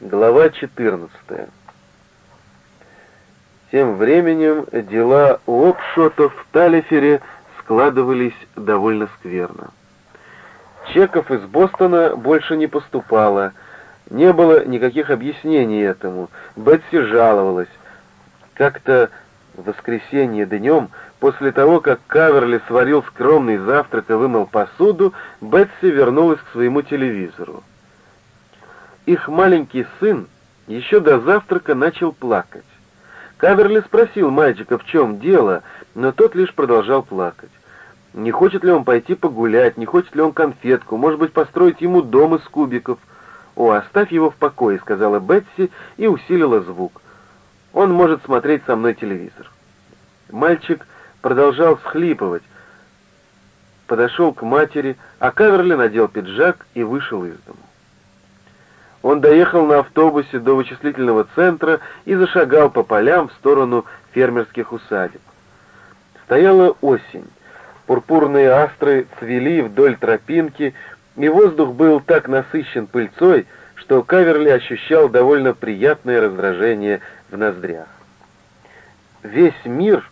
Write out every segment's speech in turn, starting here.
Глава 14. Тем временем дела у Опшота в Талифере складывались довольно скверно. Чеков из Бостона больше не поступало, не было никаких объяснений этому. Бетси жаловалась. Как-то в воскресенье днем, после того, как Каверли сварил скромный завтрак и вымыл посуду, Бетси вернулась к своему телевизору. Их маленький сын еще до завтрака начал плакать. Каверли спросил мальчика, в чем дело, но тот лишь продолжал плакать. Не хочет ли он пойти погулять, не хочет ли он конфетку, может быть, построить ему дом из кубиков. «О, оставь его в покое», — сказала Бетси и усилила звук. «Он может смотреть со мной телевизор». Мальчик продолжал всхлипывать, подошел к матери, а Каверли надел пиджак и вышел из дому. Он доехал на автобусе до вычислительного центра и зашагал по полям в сторону фермерских усадеб. Стояла осень. Пурпурные астры цвели вдоль тропинки, и воздух был так насыщен пыльцой, что Каверли ощущал довольно приятное раздражение в ноздрях. Весь мир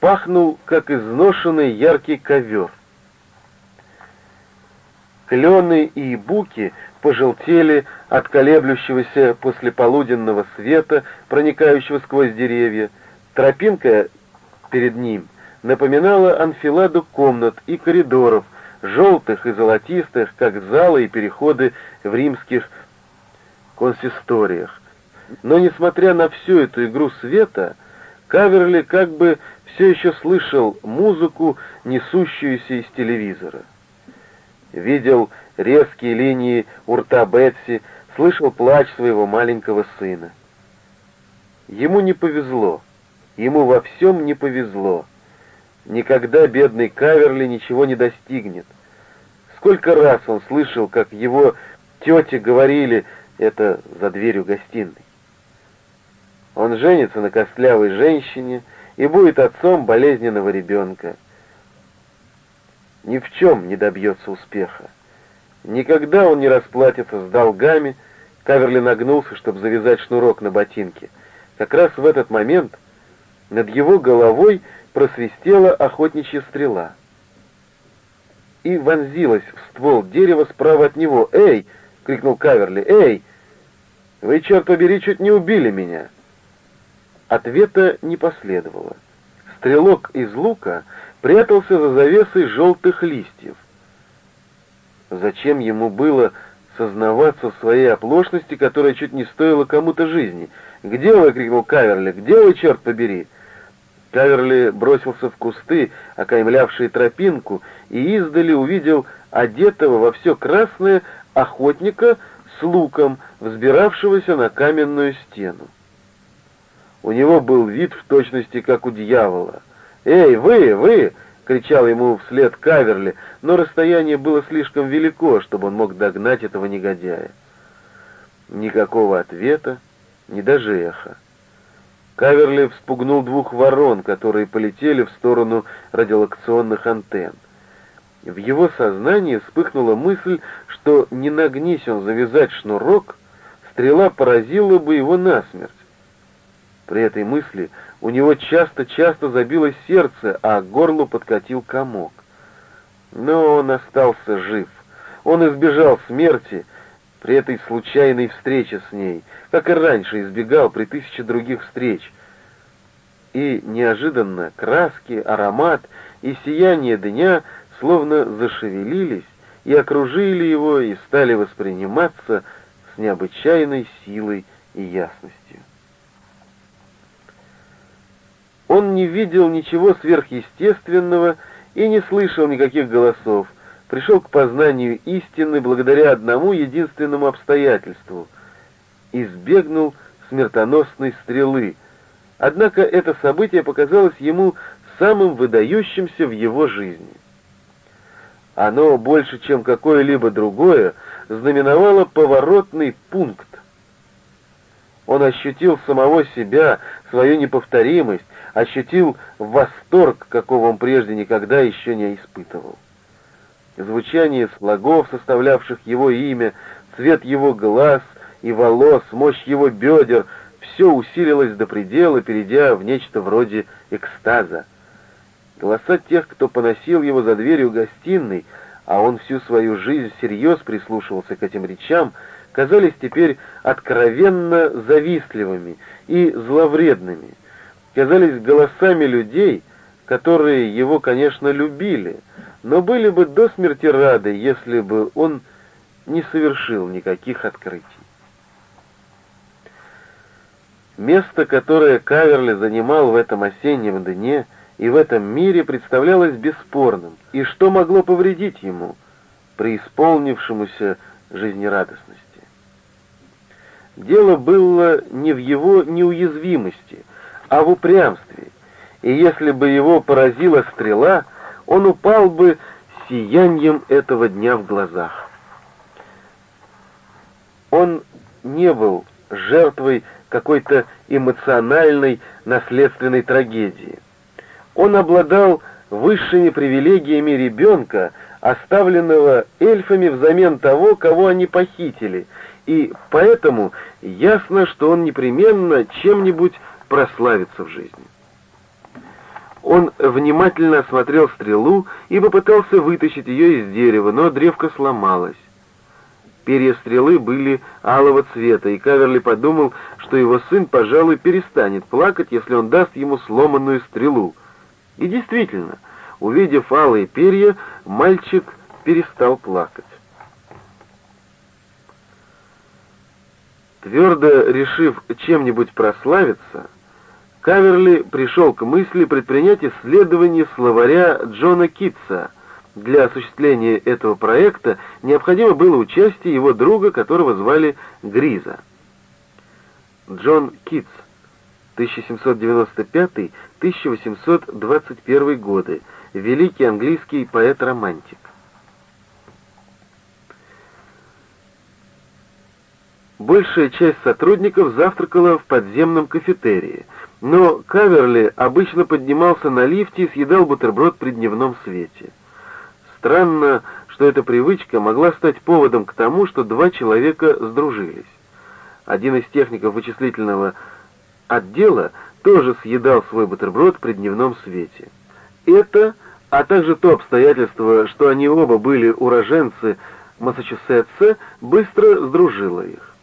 пахнул, как изношенный яркий ковер. Клены и буки пожелтели от колеблющегося послеполуденного света, проникающего сквозь деревья. Тропинка перед ним напоминала анфиладу комнат и коридоров, желтых и золотистых, как залы и переходы в римских консисториях. Но, несмотря на всю эту игру света, Каверли как бы все еще слышал музыку, несущуюся из телевизора видел резкие линии у рта Бетси, слышал плач своего маленького сына. Ему не повезло, ему во всем не повезло. Никогда бедный Каверли ничего не достигнет. Сколько раз он слышал, как его тети говорили это за дверью гостиной. Он женится на костлявой женщине и будет отцом болезненного ребенка ни в чем не добьется успеха. Никогда он не расплатится с долгами, Каверли нагнулся, чтобы завязать шнурок на ботинке. Как раз в этот момент над его головой просвистела охотничья стрела и вонзилась в ствол дерева справа от него. «Эй!» — крикнул Каверли. «Эй! Вы, черт побери, чуть не убили меня!» Ответа не последовало. Стрелок из лука прятался за завесой желтых листьев. Зачем ему было сознаваться в своей оплошности, которая чуть не стоила кому-то жизни? «Где вы?» — крикнул Каверли. «Где вы, черт побери?» Каверли бросился в кусты, окаймлявшие тропинку, и издали увидел одетого во все красное охотника с луком, взбиравшегося на каменную стену. У него был вид в точности, как у дьявола. «Эй, вы, вы!» — кричал ему вслед Каверли, но расстояние было слишком велико, чтобы он мог догнать этого негодяя. Никакого ответа, ни даже эха. Каверли вспугнул двух ворон, которые полетели в сторону радиолокационных антенн. В его сознании вспыхнула мысль, что не нагнись он завязать шнурок, стрела поразила бы его насмерть. При этой мысли у него часто-часто забилось сердце, а к горлу подкатил комок. Но он остался жив. Он избежал смерти при этой случайной встрече с ней, как и раньше избегал при тысяче других встреч. И неожиданно краски, аромат и сияние дня словно зашевелились и окружили его и стали восприниматься с необычайной силой и ясностью. Он не видел ничего сверхъестественного и не слышал никаких голосов, пришел к познанию истины благодаря одному единственному обстоятельству — избегнул смертоносной стрелы. Однако это событие показалось ему самым выдающимся в его жизни. Оно больше, чем какое-либо другое, знаменовало поворотный пункт. Он ощутил самого себя, свою неповторимость, ощутил восторг, какого он прежде никогда еще не испытывал. Звучание слогов, составлявших его имя, цвет его глаз и волос, мощь его бедер — все усилилось до предела, перейдя в нечто вроде экстаза. Голоса тех, кто поносил его за дверью гостиной, а он всю свою жизнь всерьез прислушивался к этим речам, казались теперь откровенно завистливыми и зловредными, казались голосами людей, которые его, конечно, любили, но были бы до смерти рады, если бы он не совершил никаких открытий. Место, которое Каверли занимал в этом осеннем дне и в этом мире, представлялось бесспорным, и что могло повредить ему, преисполнившемуся жизнерадостности. Дело было не в его неуязвимости, а в упрямстве, и если бы его поразила стрела, он упал бы сиянием этого дня в глазах. Он не был жертвой какой-то эмоциональной наследственной трагедии. Он обладал высшими привилегиями ребенка, оставленного эльфами взамен того, кого они похитили, и поэтому ясно, что он непременно чем-нибудь прославится в жизни. Он внимательно осмотрел стрелу и попытался вытащить ее из дерева, но древко сломалось. Перья стрелы были алого цвета, и Каверли подумал, что его сын, пожалуй, перестанет плакать, если он даст ему сломанную стрелу. И действительно, увидев алые перья, мальчик перестал плакать. Твердо решив чем-нибудь прославиться, Каверли пришел к мысли предпринять исследование словаря Джона Китса. Для осуществления этого проекта необходимо было участие его друга, которого звали Гриза. Джон Китс, 1795-1821 годы, великий английский поэт-романтик. Большая часть сотрудников завтракала в подземном кафетерии, но Каверли обычно поднимался на лифте и съедал бутерброд при дневном свете. Странно, что эта привычка могла стать поводом к тому, что два человека сдружились. Один из техников вычислительного отдела тоже съедал свой бутерброд при дневном свете. Это, а также то обстоятельство, что они оба были уроженцы Массачусетса, быстро сдружило их.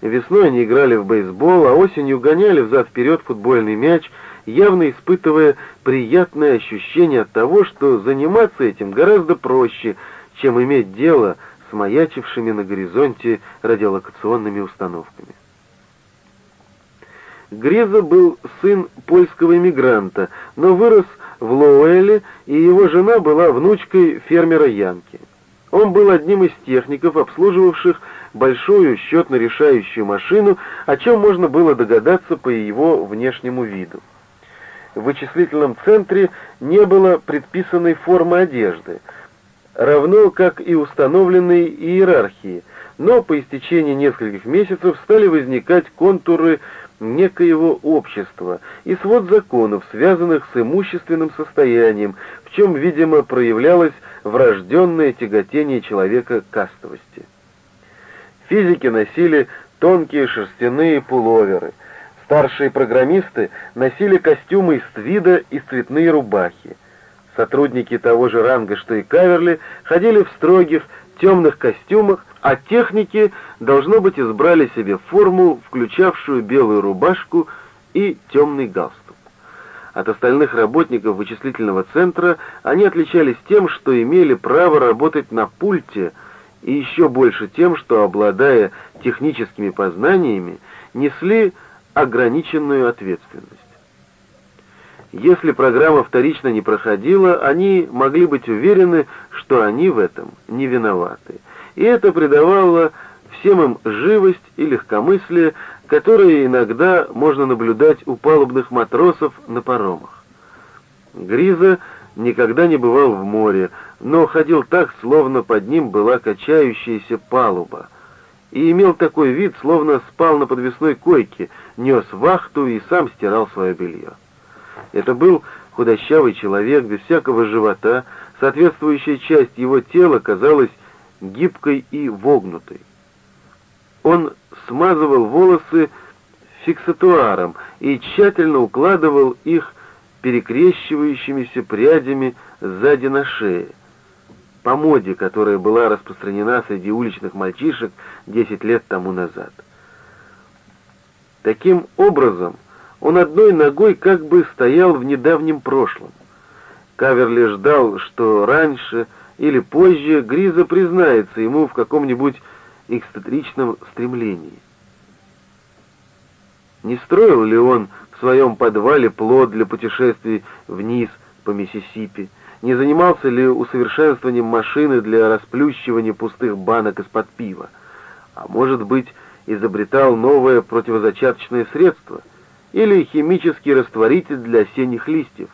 Весной они играли в бейсбол, а осенью гоняли взад-вперед футбольный мяч, явно испытывая приятное ощущение от того, что заниматься этим гораздо проще, чем иметь дело с маячившими на горизонте радиолокационными установками. Греза был сын польского иммигранта, но вырос в Лоуэле, и его жена была внучкой фермера Янки. Он был одним из техников, обслуживавших большую счетно-решающую машину, о чем можно было догадаться по его внешнему виду. В вычислительном центре не было предписанной формы одежды, равно как и установленной иерархии, но по истечении нескольких месяцев стали возникать контуры некоего общества и свод законов, связанных с имущественным состоянием, в чем, видимо, проявлялось врожденное тяготение человека кастовости. Физики носили тонкие шерстяные пуловеры. Старшие программисты носили костюмы из твида и цветные рубахи. Сотрудники того же ранга, что и Каверли, ходили в строгих темных костюмах, а техники, должно быть, избрали себе форму, включавшую белую рубашку и темный галстук. От остальных работников вычислительного центра они отличались тем, что имели право работать на пульте – и еще больше тем, что, обладая техническими познаниями, несли ограниченную ответственность. Если программа вторично не проходила, они могли быть уверены, что они в этом не виноваты. И это придавало всем им живость и легкомыслие, которые иногда можно наблюдать у палубных матросов на паромах. Гриза никогда не бывал в море, но ходил так, словно под ним была качающаяся палуба, и имел такой вид, словно спал на подвесной койке, нес вахту и сам стирал свое белье. Это был худощавый человек, без всякого живота, соответствующая часть его тела казалась гибкой и вогнутой. Он смазывал волосы фиксатуаром и тщательно укладывал их перекрещивающимися прядями сзади на шее. По моде, которая была распространена среди уличных мальчишек 10 лет тому назад. Таким образом, он одной ногой как бы стоял в недавнем прошлом. Каверли ждал, что раньше или позже Гриза признается ему в каком-нибудь экстатричном стремлении. Не строил ли он в своем подвале плод для путешествий вниз по Миссисипи? Не занимался ли усовершенствованием машины для расплющивания пустых банок из-под пива? А может быть, изобретал новое противозачаточное средство или химический растворитель для осенних листьев?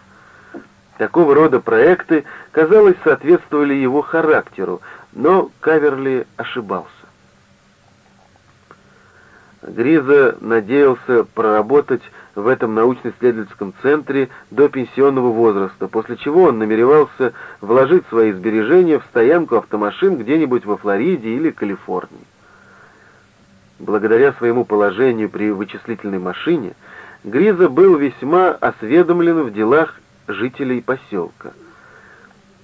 Такого рода проекты, казалось, соответствовали его характеру, но Каверли ошибался. Гриза надеялся проработать в этом научно-исследовательском центре до пенсионного возраста, после чего он намеревался вложить свои сбережения в стоянку автомашин где-нибудь во Флориде или Калифорнии. Благодаря своему положению при вычислительной машине, Гриза был весьма осведомлен в делах жителей поселка.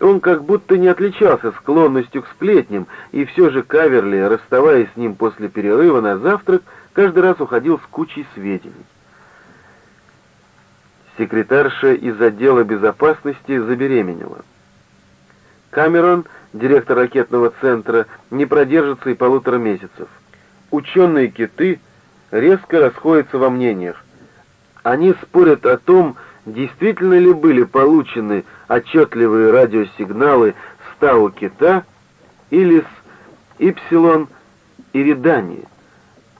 Он как будто не отличался склонностью к сплетням, и все же Каверли, расставаясь с ним после перерыва на завтрак, каждый раз уходил с кучей сведений. Секретарша из отдела безопасности забеременела. Камерон, директор ракетного центра, не продержится и полутора месяцев. Ученые-киты резко расходятся во мнениях. Они спорят о том, действительно ли были получены отчетливые радиосигналы с Тау-Кита или с Ипсилон Иридани.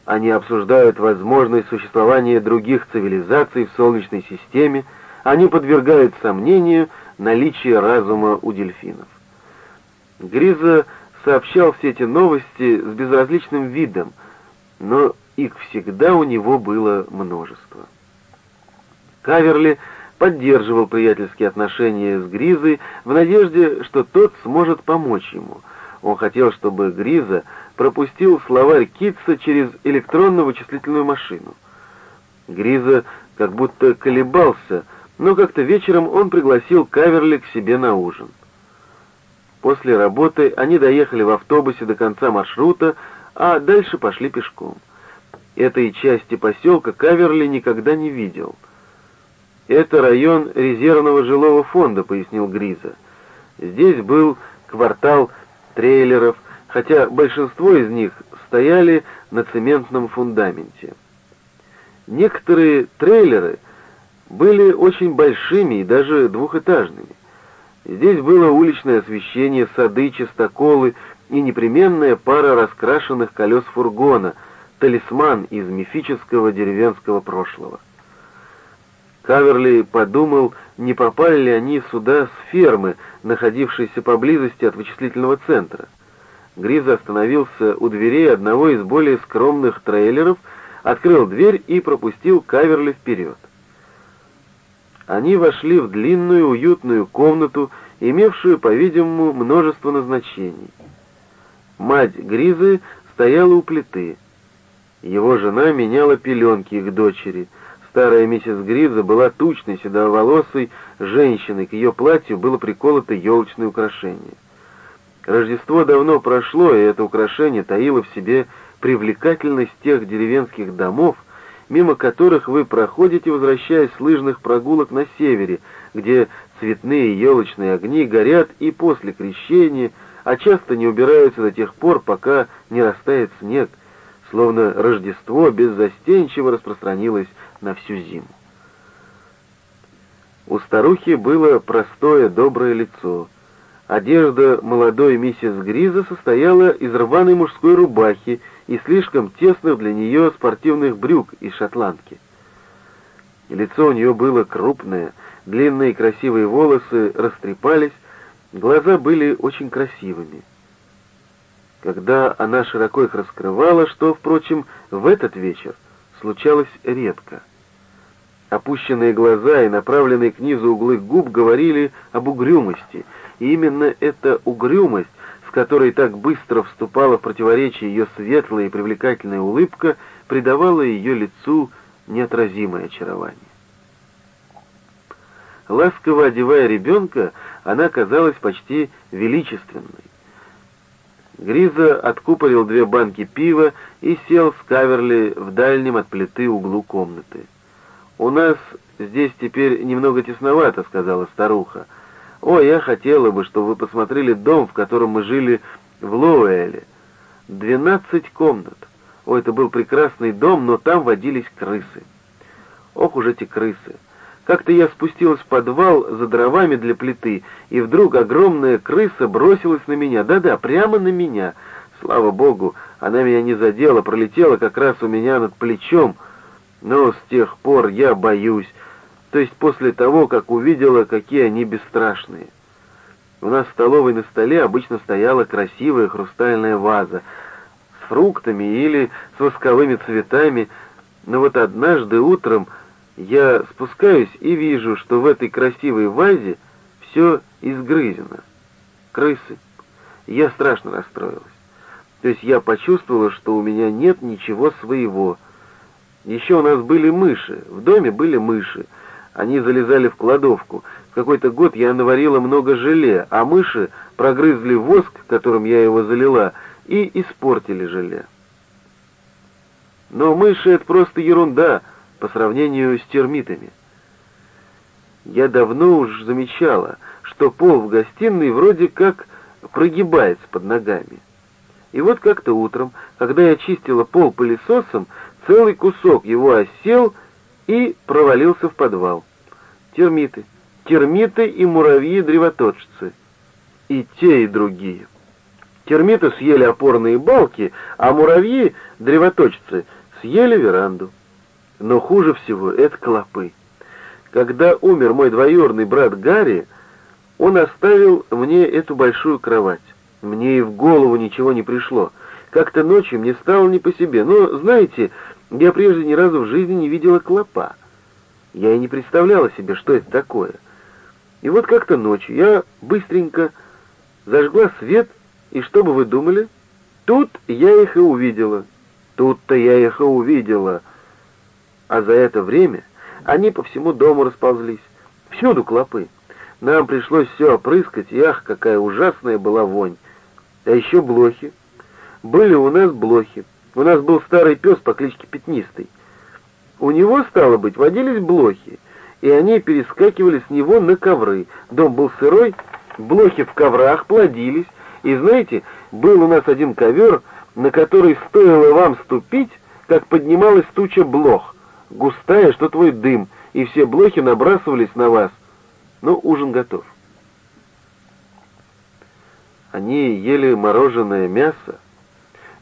Они обсуждают возможность существования других цивилизаций в Солнечной системе, они подвергают сомнению наличие разума у дельфинов. Гриза сообщал все эти новости с безразличным видом, но их всегда у него было множество. Каверли поддерживал приятельские отношения с Гризой в надежде, что тот сможет помочь ему. Он хотел, чтобы Гриза пропустил словарь Китса через электронно-вычислительную машину. Гриза как будто колебался, но как-то вечером он пригласил Каверли к себе на ужин. После работы они доехали в автобусе до конца маршрута, а дальше пошли пешком. Этой части поселка Каверли никогда не видел. «Это район резервного жилого фонда», — пояснил Гриза. «Здесь был квартал трейлеров, хотя большинство из них стояли на цементном фундаменте. Некоторые трейлеры были очень большими и даже двухэтажными. Здесь было уличное освещение, сады, чистоколы и непременная пара раскрашенных колес фургона, талисман из мифического деревенского прошлого. Каверли подумал, не попали ли они сюда с фермы, находившейся поблизости от вычислительного центра. Гриза остановился у дверей одного из более скромных трейлеров, открыл дверь и пропустил Каверли вперед. Они вошли в длинную уютную комнату, имевшую, по-видимому, множество назначений. Мать Гризы стояла у плиты. Его жена меняла пеленки их дочери. Старая миссис Гриза была тучной, седоволосой женщиной, к ее платью было приколото елочное украшение. Рождество давно прошло, и это украшение таило в себе привлекательность тех деревенских домов, мимо которых вы проходите, возвращаясь с лыжных прогулок на севере, где цветные елочные огни горят и после крещения, а часто не убираются до тех пор, пока не растает снег, словно Рождество беззастенчиво распространилось на всю зиму. У старухи было простое доброе лицо — Одежда молодой миссис Гриза состояла из рваной мужской рубахи и слишком тесных для нее спортивных брюк из шотландки. Лицо у нее было крупное, длинные красивые волосы растрепались, глаза были очень красивыми. Когда она широко их раскрывала, что, впрочем, в этот вечер случалось редко. Опущенные глаза и направленные к низу углы губ говорили об угрюмости — и именно эта угрюмость с которой так быстро вступала в противоречие ее светлая и привлекательная улыбка, придавала ее лицу неотразимое очарование. Ласково одевая ребенка, она казалась почти величественной. Гриза откупорил две банки пива и сел с Каверли в дальнем от плиты углу комнаты. «У нас здесь теперь немного тесновато», — сказала старуха. «О, я хотела бы, чтобы вы посмотрели дом, в котором мы жили в Лоуэле. Двенадцать комнат. О, это был прекрасный дом, но там водились крысы. Ох уж эти крысы! Как-то я спустилась в подвал за дровами для плиты, и вдруг огромная крыса бросилась на меня. Да-да, прямо на меня. Слава богу, она меня не задела, пролетела как раз у меня над плечом. Но с тех пор я боюсь. То есть после того, как увидела, какие они бесстрашные. У нас в столовой на столе обычно стояла красивая хрустальная ваза с фруктами или с восковыми цветами, но вот однажды утром я спускаюсь и вижу, что в этой красивой вазе все изгрызено. Крысы. Я страшно расстроилась. То есть я почувствовала, что у меня нет ничего своего. Еще у нас были мыши. В доме были мыши. Они залезали в кладовку. В какой-то год я наварила много желе, а мыши прогрызли воск, которым я его залила, и испортили желе. Но мыши — это просто ерунда — по сравнению с термитами. Я давно уж замечала, что пол в гостиной вроде как прогибается под ногами. И вот как-то утром, когда я чистила пол пылесосом, целый кусок его осел и провалился в подвал. Термиты. Термиты и муравьи-древоточцы. И те, и другие. Термиты съели опорные балки, а муравьи-древоточцы съели веранду. Но хуже всего это клопы. Когда умер мой двоюродный брат Гарри, он оставил мне эту большую кровать. Мне и в голову ничего не пришло. Как-то ночью мне стало не по себе. Но, знаете, я прежде ни разу в жизни не видела клопа. Я и не представляла себе, что это такое. И вот как-то ночью я быстренько зажгла свет, и что бы вы думали? Тут я их и увидела. Тут-то я их и увидела — а за это время они по всему дому расползлись. Всюду клопы. Нам пришлось все опрыскать, и ах, какая ужасная была вонь. А еще блохи. Были у нас блохи. У нас был старый пес по кличке Пятнистый. У него, стало быть, водились блохи, и они перескакивали с него на ковры. Дом был сырой, блохи в коврах плодились, и, знаете, был у нас один ковер, на который стоило вам ступить, как поднималась туча блох густая, что твой дым, и все блохи набрасывались на вас. Но ужин готов. Они ели мороженое мясо,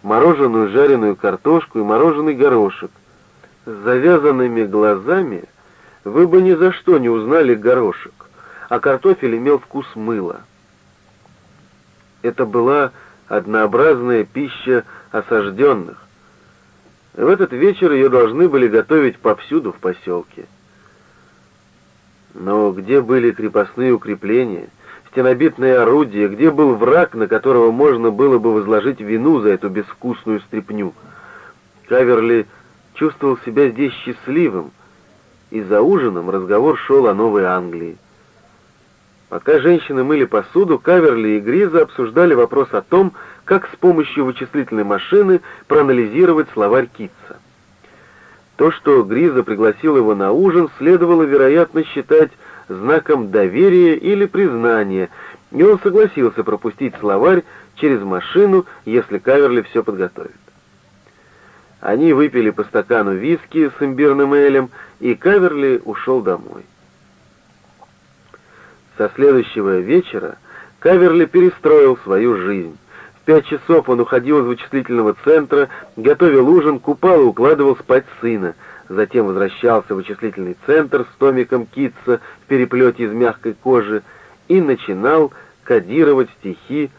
мороженую жареную картошку и мороженый горошек. С завязанными глазами вы бы ни за что не узнали горошек, а картофель имел вкус мыла. Это была однообразная пища осажденных, в этот вечер ее должны были готовить повсюду в поселке. Но где были крепостные укрепления, стенобитные орудия, где был враг, на которого можно было бы возложить вину за эту безвкусную стряпню? Каверли чувствовал себя здесь счастливым, и за ужином разговор шел о Новой Англии. Пока женщины мыли посуду, Каверли и Гриза обсуждали вопрос о том, как с помощью вычислительной машины проанализировать словарь Китса. То, что Гриза пригласил его на ужин, следовало, вероятно, считать знаком доверия или признания, и он согласился пропустить словарь через машину, если Каверли все подготовит. Они выпили по стакану виски с имбирным элем, и Каверли ушел домой. Со следующего вечера Каверли перестроил свою жизнь. В пять часов он уходил из вычислительного центра, готовил ужин, купал и укладывал спать сына. Затем возвращался в вычислительный центр с томиком Китса в переплете из мягкой кожи и начинал кодировать стихи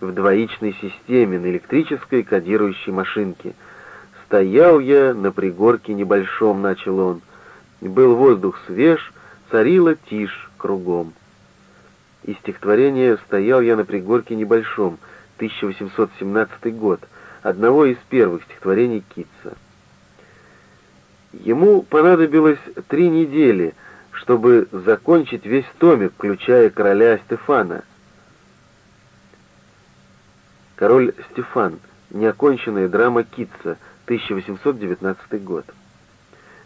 в двоичной системе на электрической кодирующей машинке. «Стоял я на пригорке небольшом», — начал он. Был воздух свеж, царила тишь кругом. Из стихотворения «Стоял я на пригорке небольшом» 1817 год, одного из первых стихотворений Китса. Ему понадобилось три недели, чтобы закончить весь томик, включая короля Стефана. Король Стефан. Неоконченная драма Китса. 1819 год.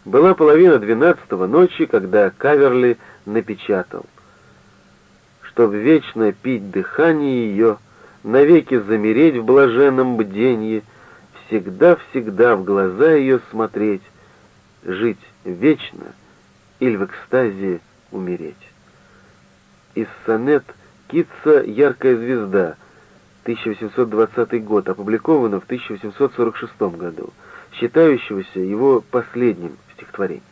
Была половина двенадцатого ночи, когда Каверли напечатал. Чтоб вечно пить дыхание ее, навеки замереть в блаженном бденье, всегда-всегда в глаза ее смотреть, жить вечно или в экстазе умереть. Из сонет Китса «Яркая звезда», 1820 год, опубликовано в 1846 году, считающегося его последним стихотворением.